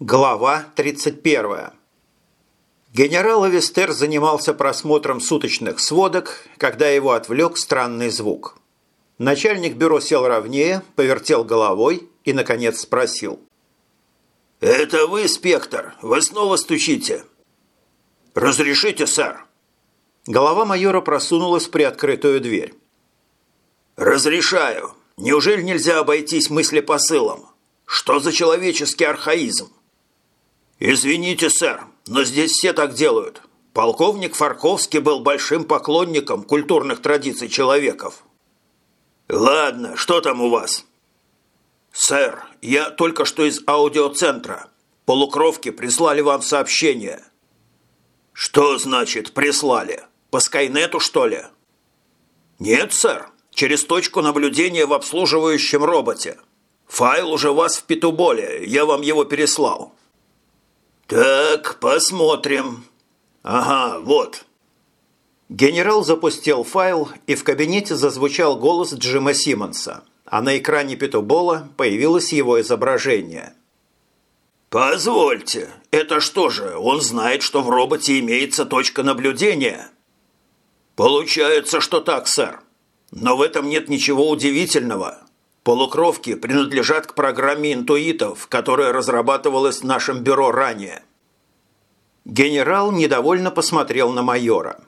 Глава 31. Генерал Авестер занимался просмотром суточных сводок, когда его отвлек странный звук. Начальник бюро сел ровнее, повертел головой и, наконец, спросил. «Это вы, спектр? Вы снова стучите?» «Разрешите, сэр?» Голова майора просунулась в приоткрытую дверь. «Разрешаю. Неужели нельзя обойтись мыслепосылом? Что за человеческий архаизм? «Извините, сэр, но здесь все так делают. Полковник Фарковский был большим поклонником культурных традиций человеков». «Ладно, что там у вас?» «Сэр, я только что из аудиоцентра. Полукровки прислали вам сообщение». «Что значит «прислали»? По Скайнету, что ли?» «Нет, сэр, через точку наблюдения в обслуживающем роботе. Файл уже у вас в Петуболе, я вам его переслал». «Так, посмотрим. Ага, вот». Генерал запустил файл, и в кабинете зазвучал голос Джима Симмонса, а на экране Петубола появилось его изображение. «Позвольте, это что же, он знает, что в роботе имеется точка наблюдения?» «Получается, что так, сэр. Но в этом нет ничего удивительного. Полукровки принадлежат к программе интуитов, которая разрабатывалась в нашем бюро ранее. Генерал недовольно посмотрел на майора.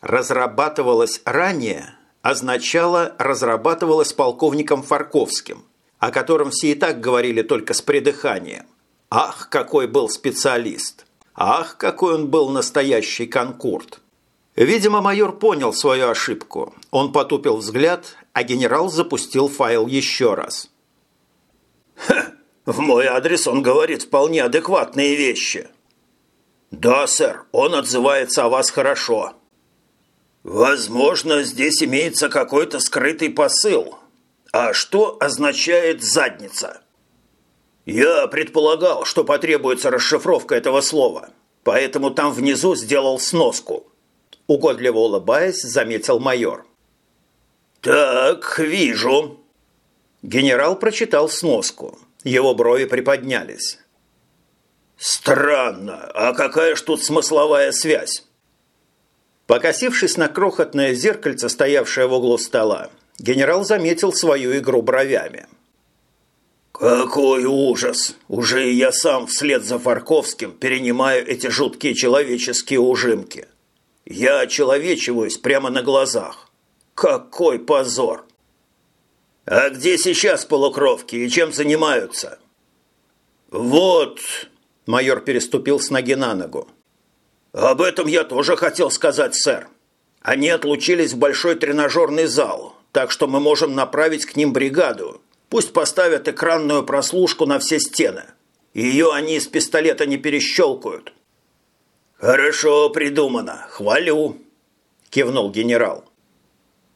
«Разрабатывалась ранее» означало «разрабатывалась полковником Фарковским», о котором все и так говорили только с придыханием. Ах, какой был специалист! Ах, какой он был настоящий конкурт! Видимо, майор понял свою ошибку. Он потупил взгляд, а генерал запустил файл еще раз. «Ха! В мой адрес он говорит вполне адекватные вещи». «Да, сэр, он отзывается о вас хорошо». «Возможно, здесь имеется какой-то скрытый посыл. А что означает «задница»?» «Я предполагал, что потребуется расшифровка этого слова, поэтому там внизу сделал сноску». Угодливо улыбаясь, заметил майор. «Так, вижу». Генерал прочитал сноску. Его брови приподнялись. «Странно. А какая ж тут смысловая связь?» Покосившись на крохотное зеркальце, стоявшее в углу стола, генерал заметил свою игру бровями. «Какой ужас! Уже и я сам вслед за Фарковским перенимаю эти жуткие человеческие ужимки. Я очеловечиваюсь прямо на глазах. Какой позор! А где сейчас полукровки и чем занимаются? Вот, майор переступил с ноги на ногу. Об этом я тоже хотел сказать, сэр. Они отлучились в большой тренажерный зал, так что мы можем направить к ним бригаду. Пусть поставят экранную прослушку на все стены. Ее они из пистолета не перещелкают. «Хорошо придумано. Хвалю», – кивнул генерал.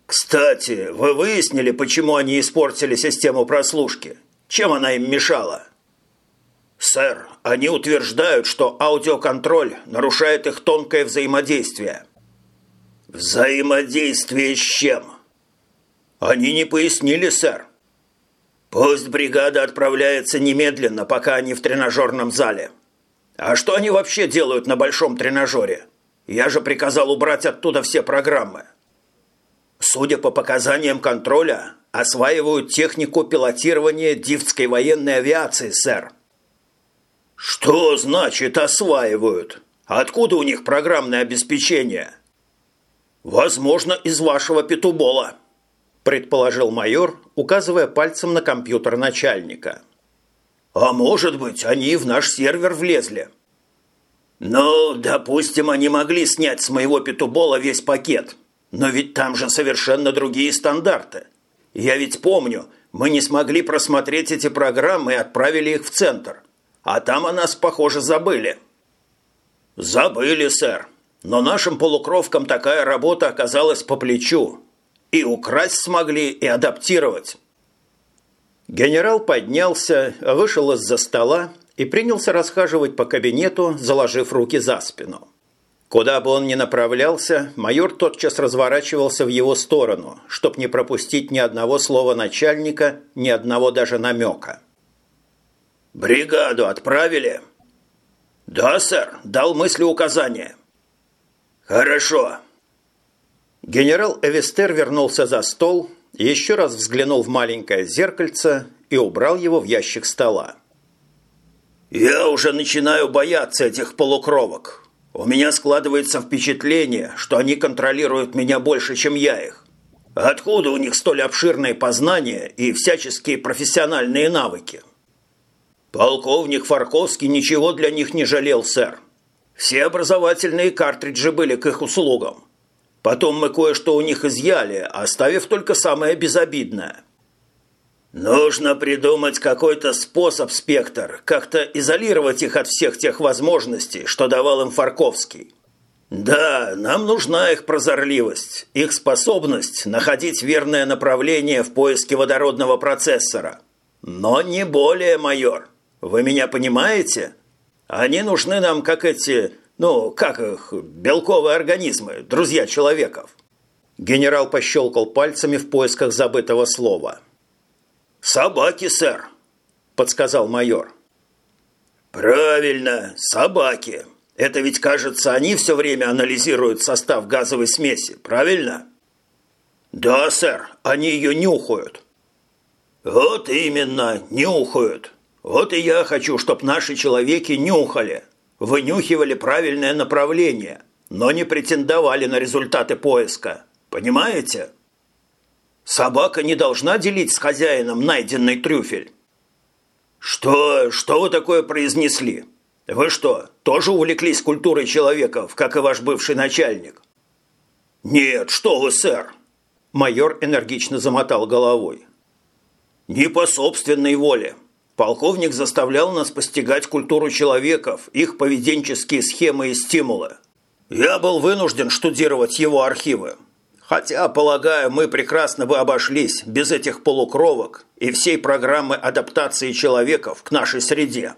«Кстати, вы выяснили, почему они испортили систему прослушки? Чем она им мешала?» «Сэр, они утверждают, что аудиоконтроль нарушает их тонкое взаимодействие». «Взаимодействие с чем?» «Они не пояснили, сэр». «Пусть бригада отправляется немедленно, пока они в тренажерном зале. А что они вообще делают на большом тренажере? Я же приказал убрать оттуда все программы». Судя по показаниям контроля, осваивают технику пилотирования дивской военной авиации, сэр. Что значит осваивают? Откуда у них программное обеспечение? Возможно, из вашего петубола, предположил майор, указывая пальцем на компьютер начальника. А может быть, они в наш сервер влезли. Ну, допустим, они могли снять с моего петубола весь пакет – но ведь там же совершенно другие стандарты. Я ведь помню, мы не смогли просмотреть эти программы и отправили их в центр. А там о нас, похоже, забыли. Забыли, сэр. Но нашим полукровкам такая работа оказалась по плечу. И украсть смогли, и адаптировать. Генерал поднялся, вышел из-за стола и принялся расхаживать по кабинету, заложив руки за спину. Куда бы он ни направлялся, майор тотчас разворачивался в его сторону, чтоб не пропустить ни одного слова начальника, ни одного даже намека. «Бригаду отправили?» «Да, сэр, дал мысли указания». «Хорошо». Генерал Эвестер вернулся за стол, еще раз взглянул в маленькое зеркальце и убрал его в ящик стола. «Я уже начинаю бояться этих полукровок. У меня складывается впечатление, что они контролируют меня больше, чем я их. Откуда у них столь обширные познания и всяческие профессиональные навыки?» Полковник Фарковский ничего для них не жалел, сэр. Все образовательные картриджи были к их услугам. Потом мы кое-что у них изъяли, оставив только самое безобидное. Нужно придумать какой-то способ, Спектр, как-то изолировать их от всех тех возможностей, что давал им Фарковский. Да, нам нужна их прозорливость, их способность находить верное направление в поиске водородного процессора. Но не более, майор. Вы меня понимаете? Они нужны нам как эти, ну, как их, белковые организмы, друзья человеков». Генерал пощелкал пальцами в поисках забытого слова. «Собаки, сэр», – подсказал майор. «Правильно, собаки. Это ведь, кажется, они все время анализируют состав газовой смеси, правильно?» «Да, сэр, они ее нюхают». «Вот именно, нюхают. Вот и я хочу, чтоб наши человеки нюхали, вынюхивали правильное направление, но не претендовали на результаты поиска. Понимаете? Собака не должна делить с хозяином найденный трюфель. Что, что вы такое произнесли? Вы что, тоже увлеклись культурой человеков, как и ваш бывший начальник? Нет, что вы, сэр. Майор энергично замотал головой. Не по собственной воле. Полковник заставлял нас постигать культуру человеков, их поведенческие схемы и стимулы. Я был вынужден штудировать его архивы. Хотя, полагаю, мы прекрасно бы обошлись без этих полукровок и всей программы адаптации человеков к нашей среде.